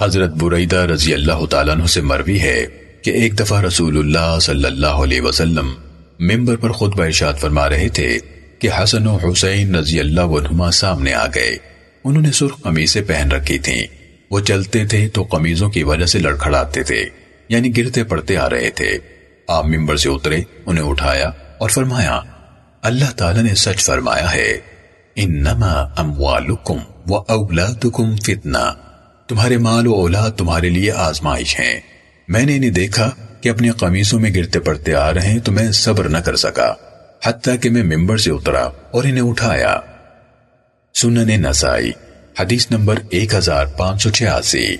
حضرت بریدہ رضی اللہ تعالیٰ عنہ سے مروی ہے کہ ایک دفعہ رسول اللہ صلی اللہ علیہ وسلم ممبر پر خطبہ ارشاد فرما رہے تھے کہ حسن و حسین رضی اللہ عنہما سامنے آ گئے۔ انہوں نے سرخ قمیصیں پہن رکھی تھیں۔ وہ چلتے تھے تو قمیضوں کی وجہ سے لڑکھڑاتے تھے یعنی گرتے پڑتے آ رہے تھے۔ آپ ممبر سے اترے، انہیں اٹھایا اور فرمایا، اللہ تعالیٰ نے سچ فرمایا ہے، انما اموالکم و اولادکم فتنہ۔ تمہارے مال و اولاد تمہارے لیے آزمائش ہیں۔ میں نے انہیں دیکھا کہ اپنی قمیصوں میں گرتے پڑتے آ رہے ہیں تو میں صبر نہ کر سکا، حتیٰ کہ میں ممبر سے اترا اور انہیں اٹھایا۔ سنن نسائی، حدیث نمبر ایک ہزار پانچ سو چھیاسی۔